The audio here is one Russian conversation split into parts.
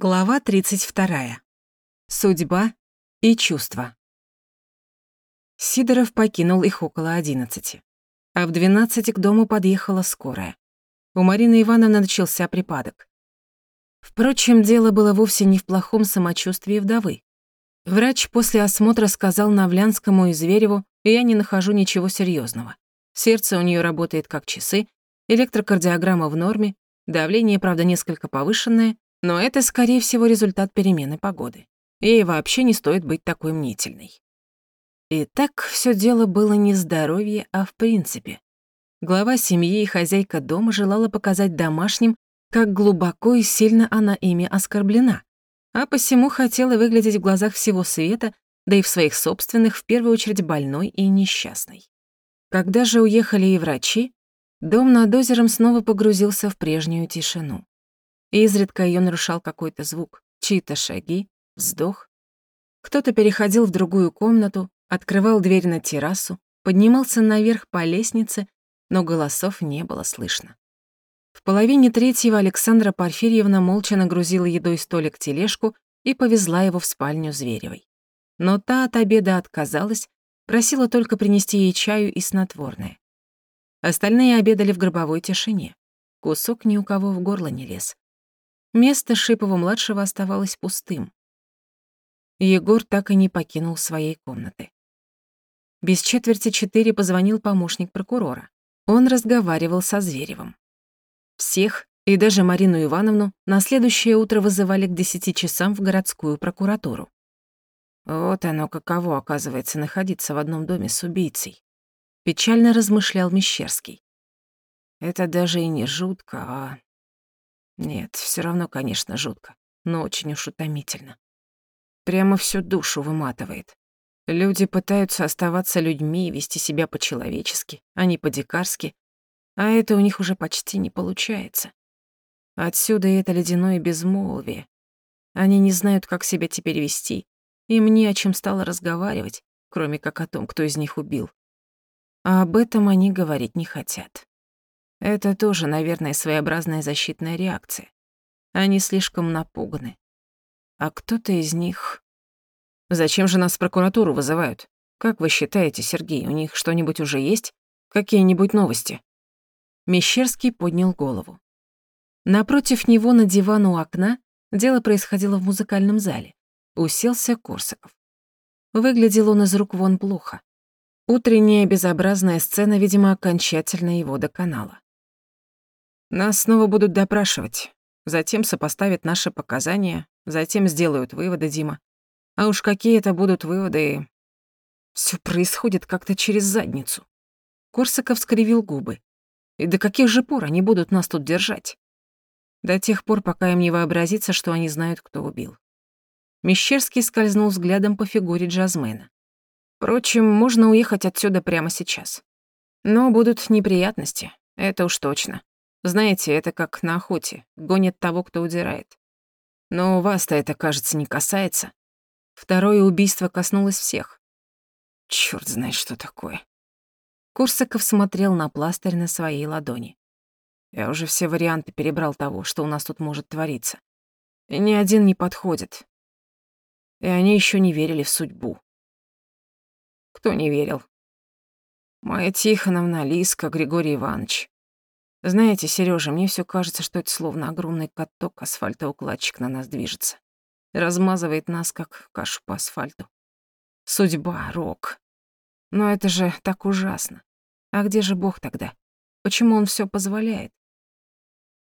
Глава 32. Судьба и чувства. Сидоров покинул их около одиннадцати. А в двенадцати к дому подъехала скорая. У Марины Ивановны начался припадок. Впрочем, дело было вовсе не в плохом самочувствии вдовы. Врач после осмотра сказал Навлянскому и Звереву, я не нахожу ничего серьезного. Сердце у нее работает как часы, электрокардиограмма в норме, давление, правда, несколько повышенное, но это, скорее всего, результат перемены погоды. Ей вообще не стоит быть такой мнительной. И так все дело было не здоровье, а в принципе. Глава семьи и хозяйка дома желала показать домашним, как глубоко и сильно она ими оскорблена, а посему хотела выглядеть в глазах всего света, да и в своих собственных, в первую очередь больной и несчастной. Когда же уехали и врачи, дом над озером снова погрузился в прежнюю тишину. Изредка ее нарушал какой-то звук, чьи-то шаги, вздох. Кто-то переходил в другую комнату, открывал дверь на террасу, поднимался наверх по лестнице, но голосов не было слышно. В половине третьего Александра Порфирьевна молча нагрузила едой столик тележку и повезла его в спальню Зверевой. Но та от обеда отказалась, просила только принести ей чаю и снотворное. Остальные обедали в гробовой тишине. Кусок ни у кого в горло не лез. Место Шипова-младшего оставалось пустым. Егор так и не покинул своей комнаты. Без четверти четыре позвонил помощник прокурора. Он разговаривал со Зверевым. Всех, и даже Марину Ивановну, на следующее утро вызывали к десяти часам в городскую прокуратуру. Вот оно каково, оказывается, находиться в одном доме с убийцей. Печально размышлял Мещерский. Это даже и не жутко, а нет, все равно, конечно, жутко, но очень уж утомительно. Прямо всю душу выматывает. Люди пытаются оставаться людьми и вести себя по-человечески, а не по-дикарски, а это у них уже почти не получается. Отсюда и это ледяное безмолвие. Они не знают, как себя теперь вести, им не о чем стало разговаривать, кроме как о том, кто из них убил. А об этом они говорить не хотят. Это тоже, наверное, своеобразная защитная реакция. Они слишком напуганы. А кто-то из них... Зачем же нас в прокуратуру вызывают? Как вы считаете, Сергей, у них что-нибудь уже есть? Какие-нибудь новости? Мещерский поднял голову. Напротив него на диван у окна дело происходило в музыкальном зале. Уселся Корсаков. Выглядел он из рук вон плохо. Утренняя безобразная сцена, видимо, окончательно его доконала. Нас снова будут допрашивать, затем сопоставят наши показания, затем сделают выводы, Дима. А уж какие это будут выводы... Всё происходит как-то через задницу. Корсаков скривил губы. И до каких же пор они будут нас тут держать? До тех пор, пока им не вообразится, что они знают, кто убил. Мещерский скользнул взглядом по фигуре джазмена. Впрочем, можно уехать отсюда прямо сейчас. Но будут неприятности, это уж точно. Знаете, это как на охоте, гонят того, кто удирает. Но вас-то это, кажется, не касается. Второе убийство коснулось всех. Чёрт знает, что такое. Курсаков смотрел на пластырь на своей ладони. Я уже все варианты перебрал того, что у нас тут может твориться. И ни один не подходит. И они еще не верили в судьбу. Кто не верил? Моя Тихоновна, Лиска, Григорий Иванович. Знаете, Сережа, мне все кажется, что это словно огромный каток асфальтоукладчик на нас движется. Размазывает нас, как кашу по асфальту. Судьба, рок. Но это же так ужасно. А где же Бог тогда? Почему он все позволяет?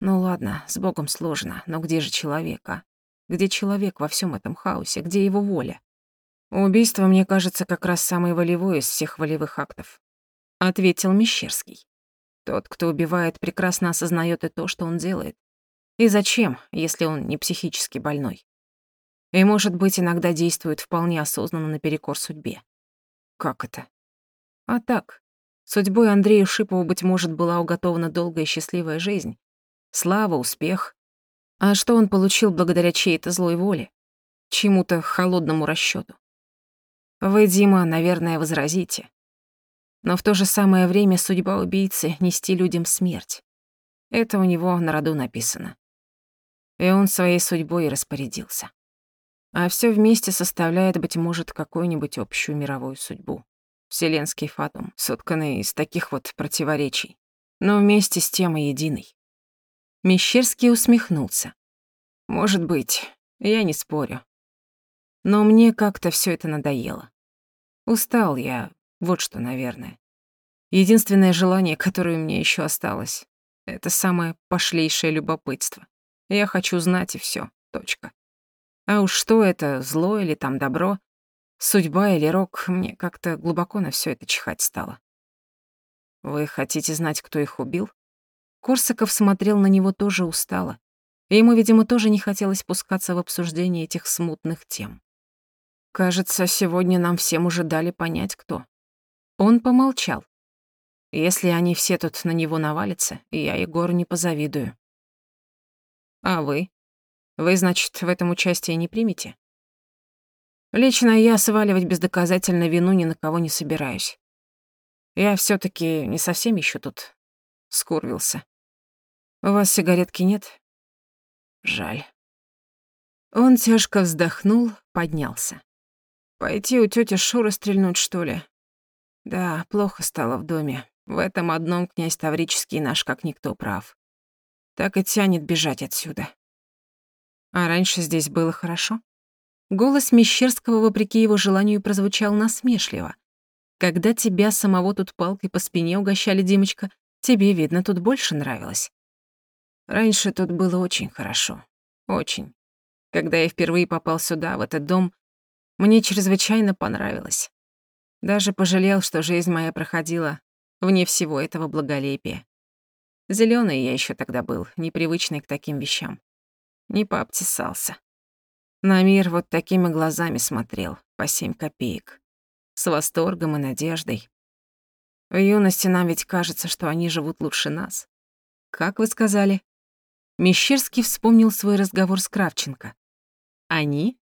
Ну ладно, с Богом сложно, но где же человек, а? Где человек во всем этом хаосе? Где его воля? Убийство, мне кажется, как раз самый волевой из всех волевых актов, ответил Мещерский. Тот, кто убивает, прекрасно осознает и то, что он делает. И зачем, если он не психически больной? И, может быть, иногда действует вполне осознанно наперекор судьбе. Как это? А так. Судьбой Андрею Шипову, быть может, была уготована долгая и счастливая жизнь. Слава, успех. А что он получил благодаря чьей-то злой воле? Чему-то холодному расчёту? Вы, Дима, наверное, возразите. Но в то же самое время судьба убийцы — нести людям смерть. Это у него на роду написано. И он своей судьбой распорядился. А все вместе составляет, быть может, какую-нибудь общую мировую судьбу. Вселенский фатум, сотканный из таких вот противоречий, но вместе с тем и единый. Мещерский усмехнулся. Может быть, я не спорю. Но мне как-то все это надоело. Устал я, вот что, наверное. Единственное желание, которое меня еще осталось, это самое пошлейшее любопытство. Я хочу знать и все. Точка. А уж что это, зло или там добро, судьба или рок, мне как-то глубоко на все это чихать стало. Вы хотите знать, кто их убил? Корсаков смотрел на него тоже устало, и ему, видимо, тоже не хотелось пускаться в обсуждение этих смутных тем. Кажется, сегодня нам всем уже дали понять, кто. Он помолчал. Если они все тут на него навалятся, я Егору не позавидую. А вы? Вы, значит, в этом участие не примете? Лично я сваливать бездоказательно вину ни на кого не собираюсь. Я все таки не совсем еще тут скурвился. У вас сигаретки нет? Жаль. Он тяжко вздохнул, поднялся. Пойти у тети Шуры стрельнуть, что ли? Да, плохо стало в доме. В этом одном князь Таврический наш как никто прав. Так и тянет бежать отсюда. А раньше здесь было хорошо? Голос Мещерского, вопреки его желанию, прозвучал насмешливо. Когда тебя самого тут палкой по спине угощали, Димочка, тебе, видно, тут больше нравилось. Раньше тут было очень хорошо. Очень. Когда я впервые попал сюда, в этот дом, мне чрезвычайно понравилось. Даже пожалел, что жизнь моя проходила вне всего этого благолепия. Зелёный я ещё тогда был, непривычный к таким вещам. Не пообтесался. На мир вот такими глазами смотрел, по семь копеек. С восторгом и надеждой. В юности нам ведь кажется, что они живут лучше нас. Как вы сказали? Мещерский вспомнил свой разговор с Кравченко. Они?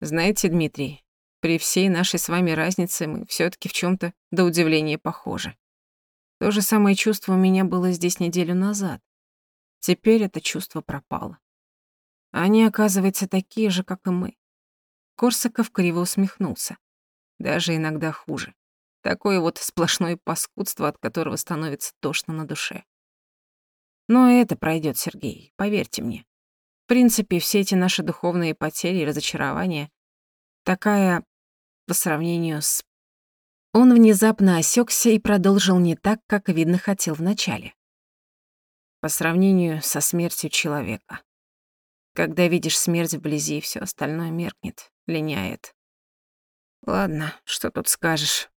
Знаете, Дмитрий, при всей нашей с вами разнице мы все таки в чем то до удивления похожи. То же самое чувство у меня было здесь неделю назад. Теперь это чувство пропало. Они, оказывается, такие же, как и мы. Корсаков криво усмехнулся. Даже иногда хуже. Такое вот сплошное паскудство, от которого становится тошно на душе. Но это пройдет, Сергей, поверьте мне. В принципе, все эти наши духовные потери и разочарования такая по сравнению с... Он внезапно осекся и продолжил не так, как, видно, хотел вначале. По сравнению со смертью человека. Когда видишь смерть вблизи, все остальное меркнет, линяет. Ладно, что тут скажешь.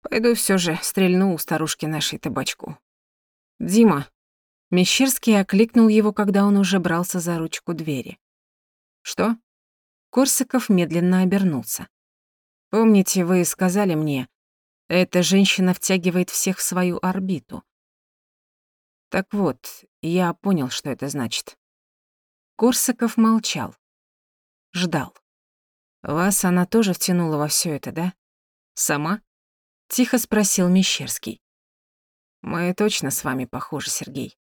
Пойду все же стрельну у старушки нашей табачку. Дима, Мещерский окликнул его, когда он уже брался за ручку двери. «Что?» Корсаков медленно обернулся. «Помните, вы сказали мне, эта женщина втягивает всех в свою орбиту. Так вот, я понял, что это значит». Корсаков молчал. Ждал. «Вас она тоже втянула во все это, да? Сама?» — тихо спросил Мещерский. «Мы точно с вами похожи, Сергей.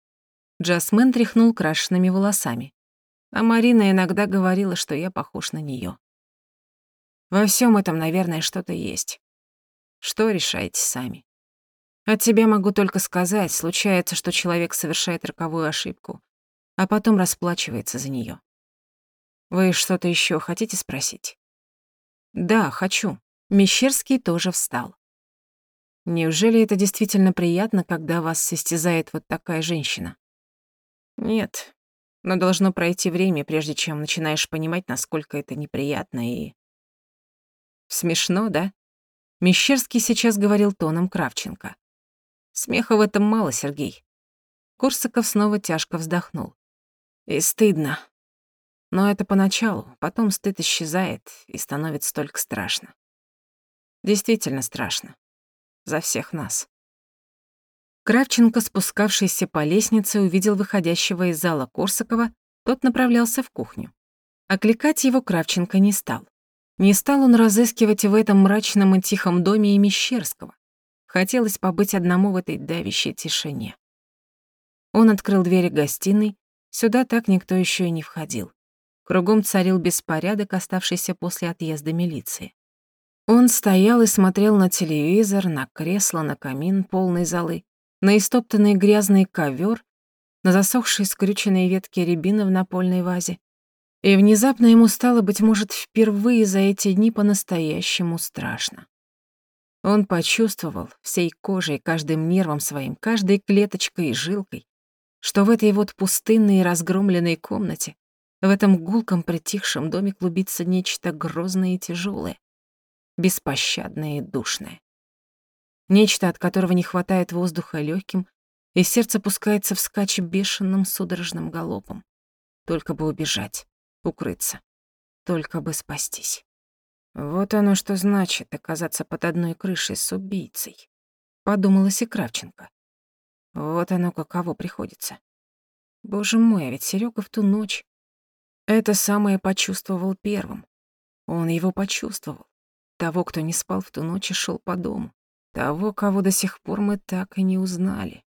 Джасмин тряхнул крашенными волосами. А Марина иногда говорила, что я похож на неё. Во всем этом, наверное, что-то есть. Что решаете сами. От тебя могу только сказать, случается, что человек совершает роковую ошибку, а потом расплачивается за неё. Вы что-то ещё хотите спросить? Да, хочу. Мещерский тоже встал. Неужели это действительно приятно, когда вас состязает вот такая женщина? Нет, но должно пройти время, прежде чем начинаешь понимать, насколько это неприятно и... Смешно, да? Мещерский сейчас говорил тоном Кравченко. Смеха в этом мало, Сергей. Корсаков снова тяжко вздохнул. И стыдно. Но это поначалу, потом стыд исчезает, и становится только страшно. Действительно страшно. За всех нас. Кравченко, спускавшийся по лестнице, увидел выходящего из зала Корсакова, тот направлялся в кухню. Окликать его Кравченко не стал. Не стал он разыскивать в этом мрачном и тихом доме и Мещерского. Хотелось побыть одному в этой давящей тишине. Он открыл двери гостиной, Сюда так никто еще и не входил. Кругом царил беспорядок, оставшийся после отъезда милиции. Он стоял и смотрел на телевизор, на кресло, на камин полной золы, на истоптанный грязный ковер, на засохшие скрюченные ветки рябины в напольной вазе. И внезапно ему стало, быть может, впервые за эти дни по-настоящему страшно. Он почувствовал всей кожей, каждым нервом своим, каждой клеточкой и жилкой, что в этой вот пустынной и разгромленной комнате, в этом гулком притихшем доме клубится нечто грозное и тяжелое, беспощадное и душное. Нечто, от которого не хватает воздуха легким, и сердце пускается вскачь бешеным судорожным галопом. Только бы убежать, укрыться, только бы спастись. Вот оно что значит оказаться под одной крышей с убийцей, подумалась и Кравченко. Вот оно каково приходится. Боже мой, а ведь Серёга в ту ночь это самое почувствовал первым. Он его почувствовал. Того, кто не спал в ту ночь и шёл по дому. Того, кого до сих пор мы так и не узнали.